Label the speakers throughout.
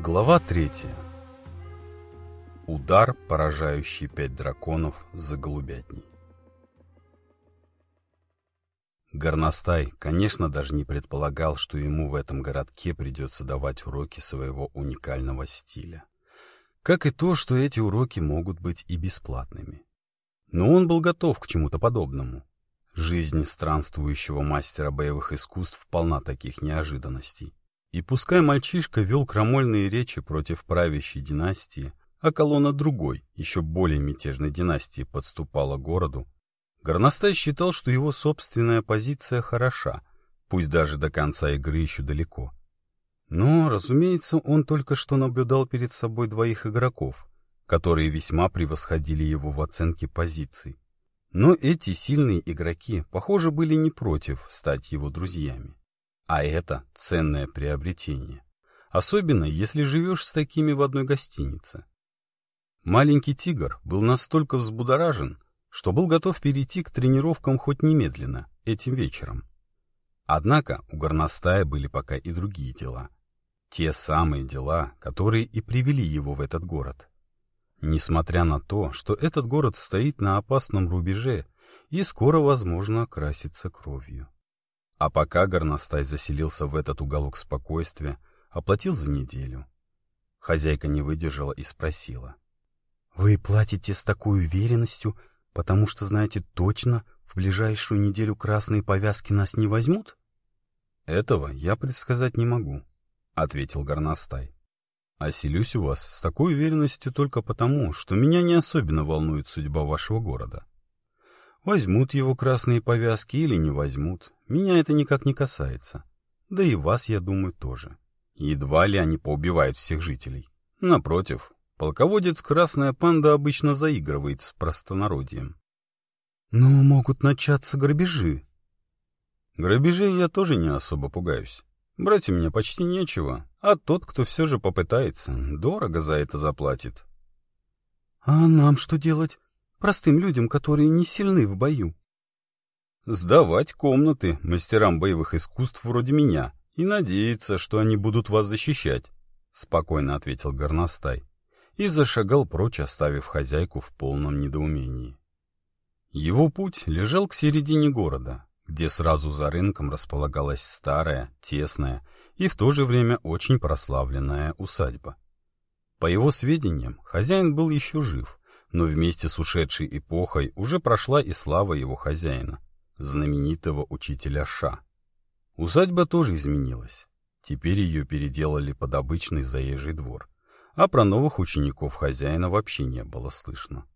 Speaker 1: Глава третья. Удар, поражающий пять драконов за голубятней. Горностай, конечно, даже не предполагал, что ему в этом городке придется давать уроки своего уникального стиля. Как и то, что эти уроки могут быть и бесплатными. Но он был готов к чему-то подобному. Жизнь странствующего мастера боевых искусств полна таких неожиданностей. И пускай мальчишка вел крамольные речи против правящей династии, а колонна другой, еще более мятежной династии подступала к городу, Горностай считал, что его собственная позиция хороша, пусть даже до конца игры еще далеко. Но, разумеется, он только что наблюдал перед собой двоих игроков, которые весьма превосходили его в оценке позиций. Но эти сильные игроки, похоже, были не против стать его друзьями. А это ценное приобретение. Особенно, если живешь с такими в одной гостинице. Маленький тигр был настолько взбудоражен, что был готов перейти к тренировкам хоть немедленно, этим вечером. Однако у горностая были пока и другие дела. Те самые дела, которые и привели его в этот город. Несмотря на то, что этот город стоит на опасном рубеже и скоро, возможно, окрасится кровью. А пока горностай заселился в этот уголок спокойствия, оплатил за неделю. Хозяйка не выдержала и спросила. — Вы платите с такой уверенностью, потому что знаете точно, в ближайшую неделю красные повязки нас не возьмут? — Этого я предсказать не могу, — ответил горностай. — Оселюсь у вас с такой уверенностью только потому, что меня не особенно волнует судьба вашего города. Возьмут его красные повязки или не возьмут, меня это никак не касается. Да и вас, я думаю, тоже. Едва ли они поубивают всех жителей. Напротив, полководец Красная Панда обычно заигрывает с простонародием. Но могут начаться грабежи. Грабежей я тоже не особо пугаюсь. Брать у меня почти нечего, а тот, кто все же попытается, дорого за это заплатит. — А нам что делать? Простым людям, которые не сильны в бою. Сдавать комнаты мастерам боевых искусств вроде меня и надеяться, что они будут вас защищать, — спокойно ответил горностай и зашагал прочь, оставив хозяйку в полном недоумении. Его путь лежал к середине города, где сразу за рынком располагалась старая, тесная и в то же время очень прославленная усадьба. По его сведениям, хозяин был еще жив, но вместе с ушедшей эпохой уже прошла и слава его хозяина, знаменитого учителя Ша. Усадьба тоже изменилась. Теперь ее переделали под обычный заезжий двор, а про новых учеников хозяина вообще не было слышно.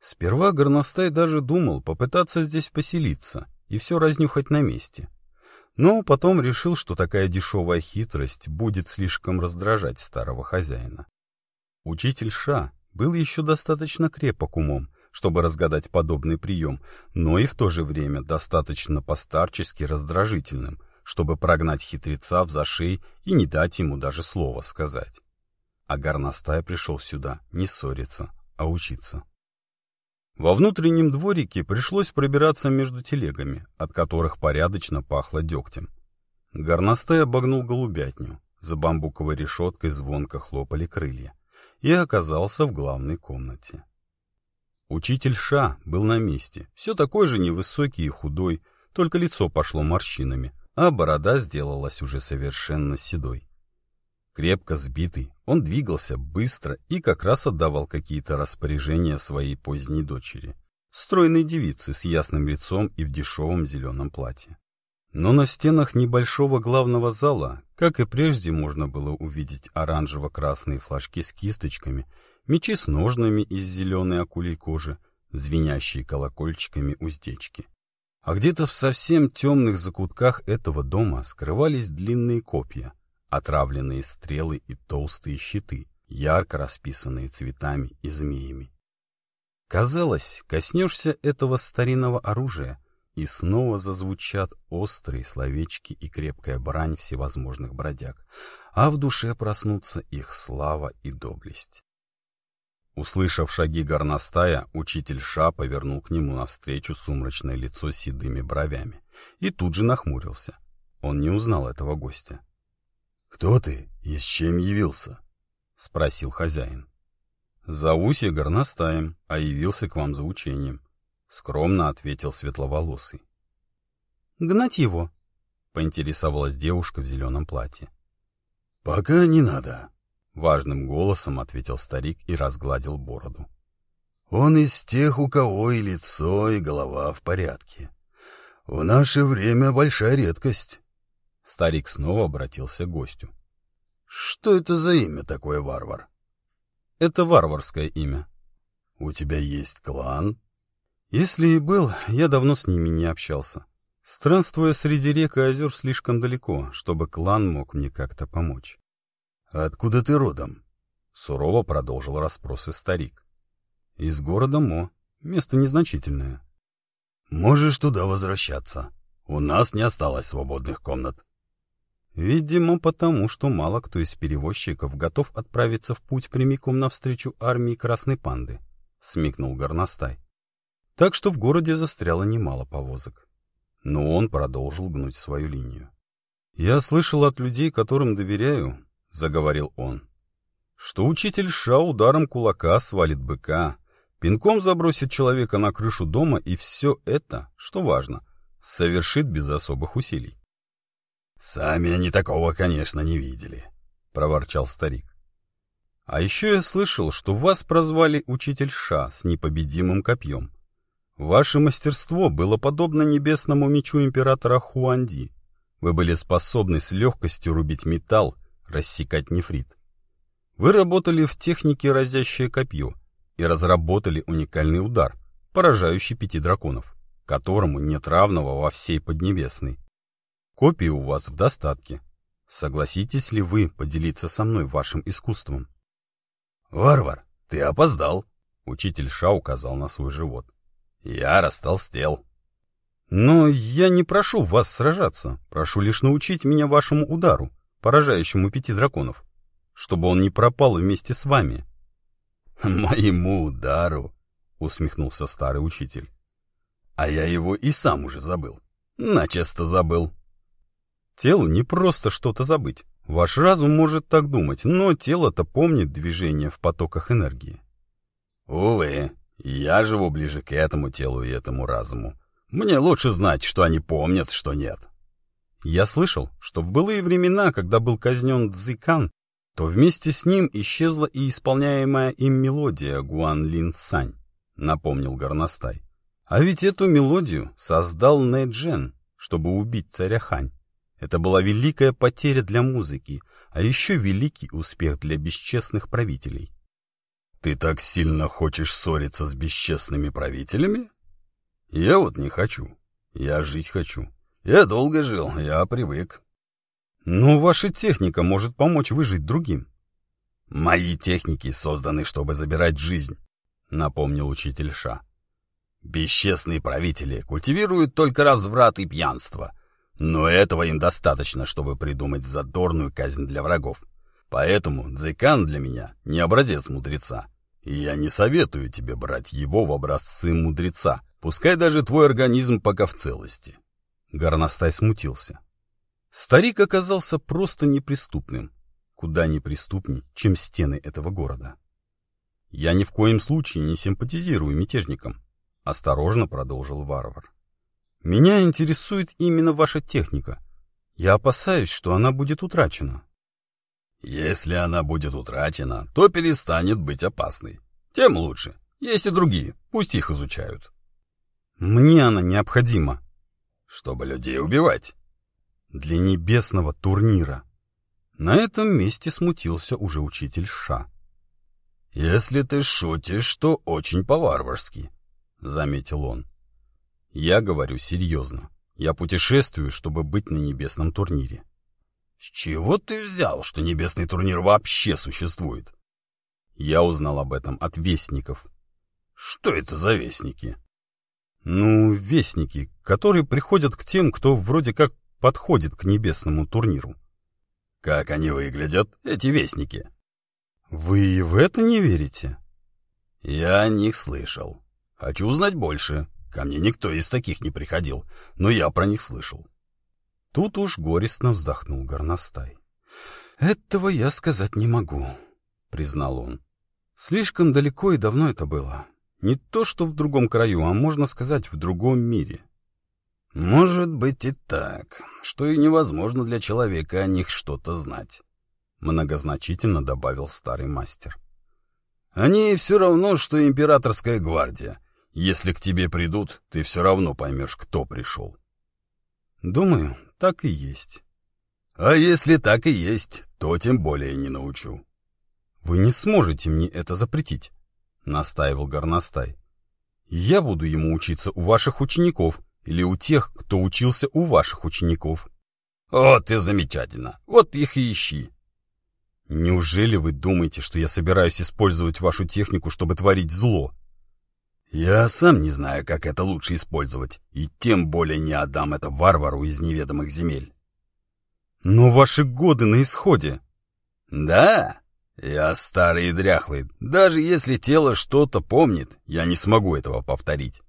Speaker 1: Сперва Горностай даже думал попытаться здесь поселиться и все разнюхать на месте. Но потом решил, что такая дешевая хитрость будет слишком раздражать старого хозяина. Учитель Ша был еще достаточно крепок умом, чтобы разгадать подобный прием, но и в то же время достаточно постарчески раздражительным, чтобы прогнать хитреца в зашей и не дать ему даже слова сказать. А горностай пришел сюда не ссориться, а учиться. Во внутреннем дворике пришлось пробираться между телегами, от которых порядочно пахло дегтем. Горностай обогнул голубятню. За бамбуковой решеткой звонко хлопали крылья и оказался в главной комнате. Учитель Ша был на месте, все такой же невысокий и худой, только лицо пошло морщинами, а борода сделалась уже совершенно седой. Крепко сбитый, он двигался быстро и как раз отдавал какие-то распоряжения своей поздней дочери, стройной девице с ясным лицом и в дешевом зеленом платье. Но на стенах небольшого главного зала, как и прежде, можно было увидеть оранжево-красные флажки с кисточками, мечи с ножнами из зеленой акулей кожи, звенящие колокольчиками уздечки. А где-то в совсем темных закутках этого дома скрывались длинные копья, отравленные стрелы и толстые щиты, ярко расписанные цветами и змеями. Казалось, коснешься этого старинного оружия — и снова зазвучат острые словечки и крепкая брань всевозможных бродяг, а в душе проснутся их слава и доблесть. Услышав шаги горностая, учитель Ша повернул к нему навстречу сумрачное лицо с седыми бровями и тут же нахмурился. Он не узнал этого гостя.
Speaker 2: «Кто ты и с чем явился?»
Speaker 1: — спросил хозяин. «Зовусь я горностаем, а явился к вам за учением», — скромно ответил светловолосый. «Гнать его?» — поинтересовалась девушка в зеленом платье.
Speaker 2: «Пока не надо», —
Speaker 1: важным голосом ответил старик и разгладил бороду.
Speaker 2: «Он из тех, у кого и лицо, и голова в порядке. В наше время большая редкость».
Speaker 1: Старик снова обратился к гостю.
Speaker 2: «Что это за имя такое, варвар?»
Speaker 1: «Это варварское имя».
Speaker 2: «У тебя есть клан?»
Speaker 1: «Если и был, я давно с ними не общался. Странствуя среди рек и озер слишком далеко, чтобы клан мог мне как-то помочь».
Speaker 2: «Откуда ты родом?»
Speaker 1: — сурово продолжил расспросы старик. «Из города Мо. Место незначительное».
Speaker 2: «Можешь туда возвращаться. У нас не осталось свободных комнат».
Speaker 1: Видимо, потому что мало кто из перевозчиков готов отправиться в путь прямиком навстречу армии Красной Панды, — смекнул горностай. Так что в городе застряло немало повозок. Но он продолжил гнуть свою линию. «Я слышал от людей, которым доверяю, — заговорил он, — что учитель Ша ударом кулака свалит быка, пинком забросит человека на крышу дома, и все это, что важно, совершит без особых усилий.
Speaker 2: «Сами они такого, конечно, не видели», — проворчал старик.
Speaker 1: «А еще я слышал, что вас прозвали Учитель Ша с непобедимым копьем. Ваше мастерство было подобно небесному мечу императора Хуанди. Вы были способны с легкостью рубить металл, рассекать нефрит. Вы работали в технике разящее копье и разработали уникальный удар, поражающий пяти драконов, которому нет равного во всей Поднебесной. Копии у вас в достатке. Согласитесь ли вы поделиться со мной вашим искусством?
Speaker 2: Варвар, ты опоздал.
Speaker 1: Учитель Ша указал на свой живот.
Speaker 2: Я растолстел.
Speaker 1: Но я не прошу вас сражаться. Прошу лишь научить меня вашему удару, поражающему пяти драконов, чтобы он не пропал вместе с вами.
Speaker 2: Моему удару, усмехнулся старый учитель. А я его и сам уже забыл. Начисто забыл.
Speaker 1: Телу не просто что-то забыть. Ваш разум может так думать, но тело-то помнит движение в потоках энергии.
Speaker 2: Увы, я живу ближе к этому телу и этому разуму. Мне лучше знать, что они помнят, что нет.
Speaker 1: Я слышал, что в былые времена, когда был казнен Цзикан, то вместе с ним исчезла и исполняемая им мелодия Гуан Лин Сань, напомнил Горностай. А ведь эту мелодию создал Нэджен, чтобы убить царя Хань. Это была великая потеря для музыки, а еще великий успех для бесчестных правителей.
Speaker 2: Ты так сильно хочешь ссориться с бесчестными правителями? Я вот не хочу. Я жить хочу. Я долго жил, я привык.
Speaker 1: Но ваша техника может помочь выжить другим.
Speaker 2: Мои техники созданы, чтобы забирать жизнь, напомнил учитель Ша. Бесчестные правители культивируют только разврат и пьянство, но этого им достаточно, чтобы придумать задорную казнь для врагов. Поэтому Дзекан для меня не образец мудреца. И я не советую тебе брать его в образцы мудреца, пускай даже твой организм пока в целости.
Speaker 1: Горностай смутился. Старик оказался просто неприступным, куда неприступней, чем стены этого города. «Я ни в коем случае не симпатизирую мятежникам», — осторожно продолжил варвар. Меня интересует именно ваша техника. Я опасаюсь, что она будет утрачена.
Speaker 2: Если она будет утрачена, то перестанет быть опасной. Тем лучше. Есть и другие, пусть их изучают.
Speaker 1: Мне она необходима.
Speaker 2: Чтобы людей убивать.
Speaker 1: Для небесного турнира. На этом месте смутился уже учитель Ша.
Speaker 2: «Если ты шутишь, то очень по-варварски», — заметил он.
Speaker 1: Я говорю серьезно. Я путешествую, чтобы быть на небесном турнире.
Speaker 2: С чего ты взял, что небесный турнир вообще существует?
Speaker 1: Я узнал об этом от вестников.
Speaker 2: Что это за вестники?
Speaker 1: Ну, вестники, которые приходят к тем, кто вроде как подходит к небесному турниру.
Speaker 2: Как они выглядят, эти вестники?
Speaker 1: Вы в это не верите?
Speaker 2: Я о них слышал. Хочу узнать больше. Ко мне никто из таких не приходил, но я про них слышал.
Speaker 1: Тут уж горестно вздохнул горностай. «Этого я сказать не могу», — признал он. «Слишком далеко и давно это было. Не то, что в другом краю, а можно сказать, в другом мире».
Speaker 2: «Может быть и так, что и невозможно для человека о них что-то знать», — многозначительно добавил старый мастер. «Они все равно, что императорская гвардия. Если к тебе придут, ты все равно поймешь, кто пришел».
Speaker 1: «Думаю, так и есть».
Speaker 2: «А если так и есть, то тем более не научу».
Speaker 1: «Вы не сможете мне это запретить», — настаивал Горностай. «Я буду ему учиться у ваших учеников или у тех, кто учился у ваших учеников».
Speaker 2: «Вот и замечательно! Вот их и ищи!»
Speaker 1: «Неужели вы думаете, что я собираюсь использовать вашу технику, чтобы творить зло?»
Speaker 2: «Я сам не знаю, как это лучше использовать, и тем более не отдам это варвару из неведомых земель».
Speaker 1: Но ваши годы на исходе.
Speaker 2: Да, я старый и дряхлый. Даже если тело что-то помнит, я не смогу этого повторить.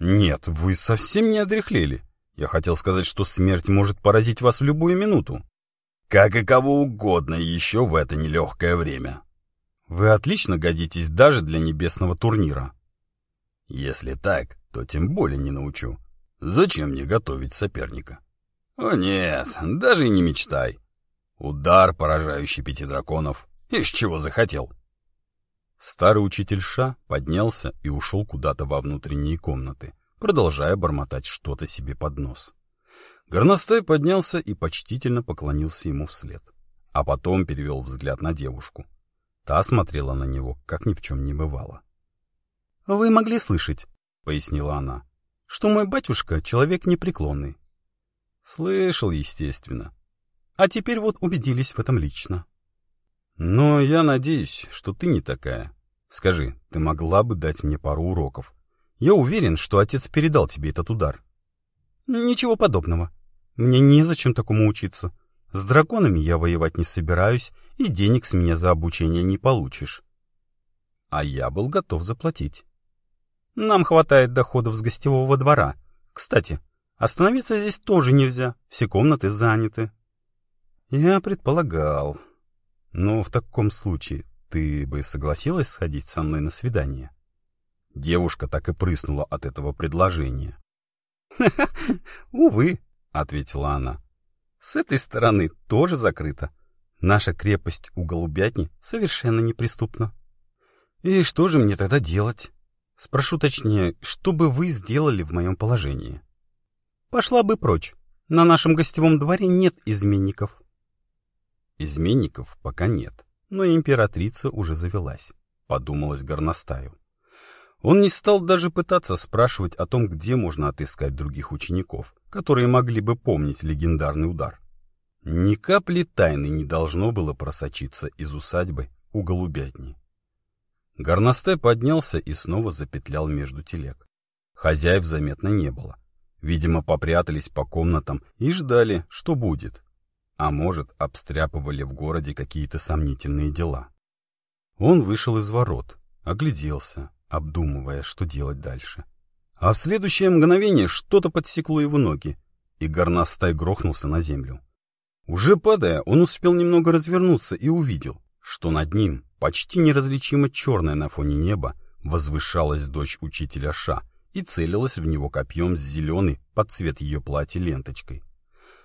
Speaker 1: Нет, вы совсем не одряхлели. Я хотел сказать, что смерть может поразить вас в любую минуту.
Speaker 2: Как и кого угодно еще в это нелегкое время.
Speaker 1: Вы отлично годитесь даже для небесного турнира.
Speaker 2: Если так, то тем более не научу. Зачем мне готовить соперника? О нет, даже не мечтай. Удар, поражающий пяти драконов. Из чего захотел?
Speaker 1: Старый учитель Ша поднялся и ушел куда-то во внутренние комнаты, продолжая бормотать что-то себе под нос. Горностай поднялся и почтительно поклонился ему вслед, а потом перевел взгляд на девушку. Та смотрела на него, как ни в чем не бывало. — Вы могли слышать, — пояснила она, — что мой батюшка — человек непреклонный. Слышал, естественно. А теперь вот убедились в этом лично. Но я надеюсь, что ты не такая. Скажи, ты могла бы дать мне пару уроков? Я уверен, что отец передал тебе этот удар. Ничего подобного. Мне незачем такому учиться. С драконами я воевать не собираюсь, и денег с меня за обучение не получишь. А я был готов заплатить. Нам хватает доходов с гостевого двора. Кстати, Остановиться здесь тоже нельзя, все комнаты заняты. Я предполагал. Но в таком случае ты бы согласилась сходить со мной на свидание? Девушка так и прыснула от этого предложения. «Увы», — ответила она, — «с этой стороны тоже закрыто. Наша крепость у голубятни совершенно неприступна». «И что же мне тогда делать?» Спрошу точнее, что бы вы сделали в моем положении? Пошла бы прочь. На нашем гостевом дворе нет изменников. Изменников пока нет, но императрица уже завелась, подумалось горностаю. Он не стал даже пытаться спрашивать о том, где можно отыскать других учеников, которые могли бы помнить легендарный удар. Ни капли тайны не должно было просочиться из усадьбы у голубятни. Горностай поднялся и снова запетлял между телег. Хозяев заметно не было. Видимо, попрятались по комнатам и ждали, что будет. А может, обстряпывали в городе какие-то сомнительные дела. Он вышел из ворот, огляделся, обдумывая, что делать дальше. А в следующее мгновение что-то подсекло его ноги, и горностай грохнулся на землю. Уже падая, он успел немного развернуться и увидел, что над ним, почти неразличимо черная на фоне неба, возвышалась дочь учителя Ша — и целилась в него копьем с зеленой под цвет ее платья ленточкой.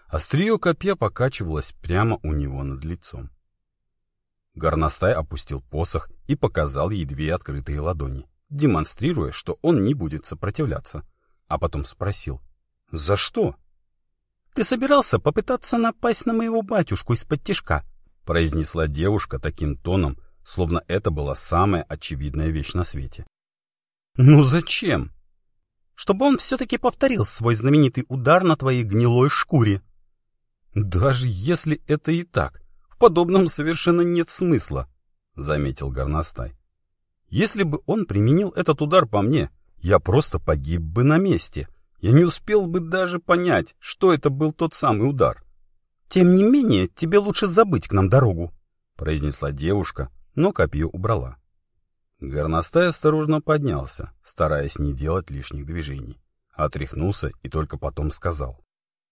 Speaker 1: Острие копья покачивалось прямо у него над лицом. Горностай опустил посох и показал ей две открытые ладони, демонстрируя, что он не будет сопротивляться, а потом спросил «За что?» «Ты собирался попытаться напасть на моего батюшку из-под тишка?» произнесла девушка таким тоном, словно это была самая очевидная вещь на свете. «Ну зачем?» чтобы он все-таки повторил свой знаменитый удар на твоей гнилой шкуре. Даже если это и так, в подобном совершенно нет смысла, — заметил горностай. Если бы он применил этот удар по мне, я просто погиб бы на месте. Я не успел бы даже понять, что это был тот самый удар. Тем не менее, тебе лучше забыть к нам дорогу, — произнесла девушка, но копье убрала. Горностай осторожно поднялся, стараясь не делать лишних движений. Отряхнулся и только потом сказал.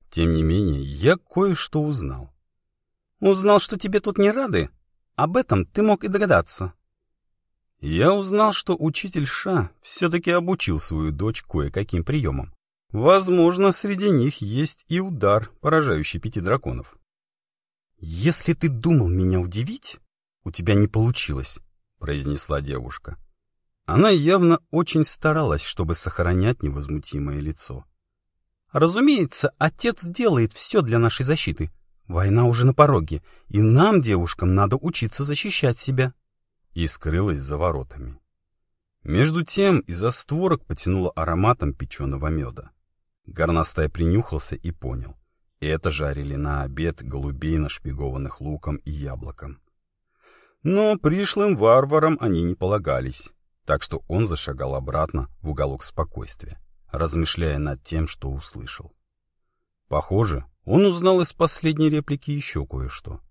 Speaker 1: Тем не менее, я кое-что узнал.
Speaker 3: Узнал, что тебе тут не рады? Об этом ты мог и догадаться.
Speaker 1: Я узнал, что учитель Ша все-таки обучил свою дочь кое-каким приемам. Возможно, среди них есть и удар, поражающий пяти драконов.
Speaker 3: «Если ты думал меня удивить, у тебя не получилось», — произнесла девушка.
Speaker 1: Она явно очень старалась, чтобы сохранять невозмутимое лицо.
Speaker 3: «Разумеется, отец делает все для нашей защиты. Война уже на пороге, и нам, девушкам, надо учиться защищать себя».
Speaker 1: И скрылась за воротами. Между тем из-за створок потянуло ароматом печеного меда. Горностай принюхался и понял. Это жарили на обед голубей, нашпигованных луком и яблоком. Но пришлым варварам они не полагались, так что он зашагал обратно в уголок спокойствия, размышляя над тем, что услышал. Похоже, он узнал из последней реплики еще кое-что.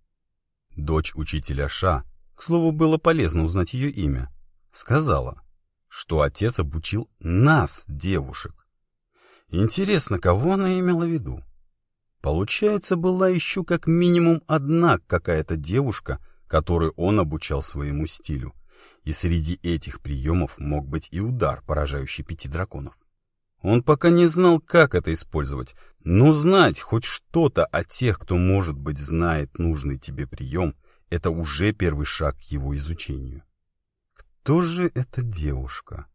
Speaker 1: Дочь учителя Ша, к слову, было полезно узнать ее имя, сказала, что отец обучил нас, девушек, Интересно, кого она имела в виду? Получается, была еще как минимум одна какая-то девушка, которую он обучал своему стилю. И среди этих приемов мог быть и удар, поражающий пяти драконов. Он пока не знал, как это использовать, но знать хоть что-то о тех, кто, может быть, знает нужный тебе прием, это уже первый шаг к его изучению. Кто же эта девушка?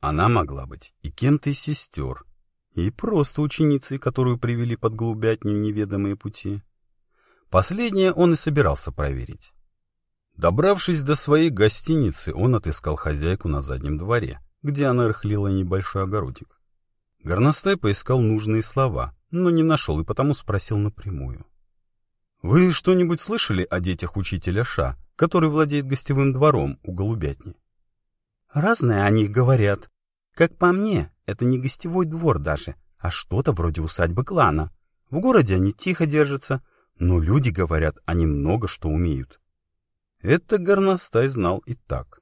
Speaker 1: Она могла быть и кем-то из сестер, и просто ученицей, которую привели под голубятню неведомые пути. Последнее он и собирался проверить. Добравшись до своей гостиницы, он отыскал хозяйку на заднем дворе, где она рыхлила небольшой огородик. Горностай поискал нужные слова, но не нашел и потому спросил напрямую. «Вы что-нибудь слышали о детях учителя Ша, который владеет гостевым двором у голубятни?»
Speaker 3: «Разное о них говорят. Как по мне, это не гостевой двор даже, а что-то вроде усадьбы клана. В городе они тихо держатся, но люди говорят, они много что умеют.
Speaker 1: Это горностай знал и так.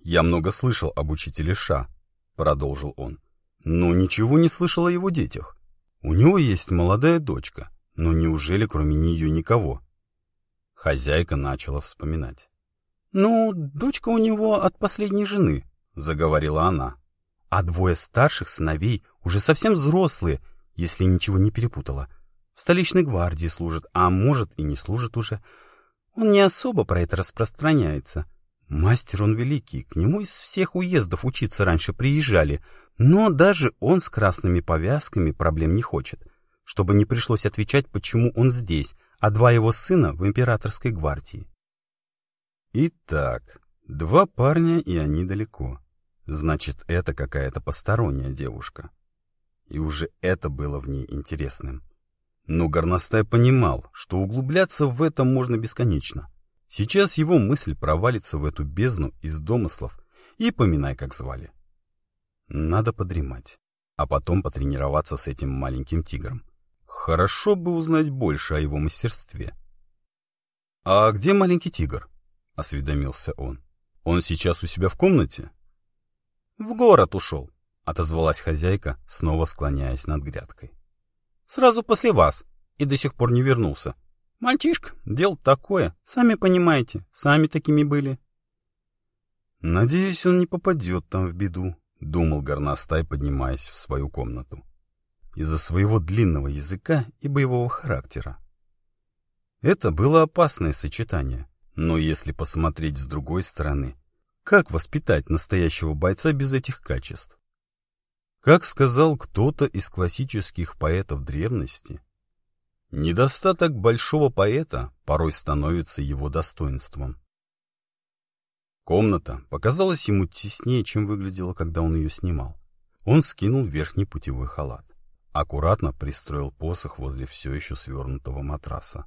Speaker 1: «Я много слышал об учителе Ша», — продолжил он, — «но ничего не слышал о его детях. У него есть молодая дочка, но неужели кроме нее никого?» Хозяйка начала вспоминать.
Speaker 3: «Ну, дочка у него от последней жены», — заговорила она а двое старших сыновей уже совсем взрослые, если ничего не перепутала. В столичной гвардии служат, а может и не служат уже. Он не особо про это распространяется. Мастер он великий, к нему из всех уездов учиться раньше приезжали, но даже он с красными повязками проблем не хочет, чтобы не пришлось отвечать, почему он здесь, а два его сына в императорской гвардии.
Speaker 1: Итак, два парня, и они далеко. Значит, это какая-то посторонняя девушка. И уже это было в ней интересным. Но Горностай понимал, что углубляться в это можно бесконечно. Сейчас его мысль провалится в эту бездну из домыслов, и поминай, как звали. Надо подремать, а потом потренироваться с этим маленьким тигром. Хорошо бы узнать больше о его мастерстве. — А где маленький тигр? — осведомился он. — Он сейчас у себя в комнате?
Speaker 3: В город ушел, —
Speaker 1: отозвалась хозяйка, снова склоняясь над грядкой.
Speaker 3: Сразу после вас, и до сих пор не вернулся. Мальчишка, дело такое, сами понимаете, сами такими были.
Speaker 1: Надеюсь, он не попадет там в беду, — думал горностай, поднимаясь в свою комнату. Из-за своего длинного языка и боевого характера. Это было опасное сочетание, но если посмотреть с другой стороны, как воспитать настоящего бойца без этих качеств? Как сказал кто-то из классических поэтов древности, недостаток большого поэта порой становится его достоинством. Комната показалась ему теснее, чем выглядела, когда он ее снимал. Он скинул верхний путевой халат. Аккуратно пристроил посох возле все еще свернутого матраса.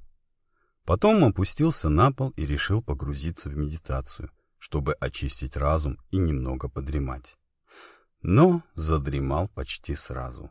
Speaker 1: Потом опустился на пол и решил погрузиться в медитацию — чтобы очистить разум и немного подремать. Но задремал почти сразу.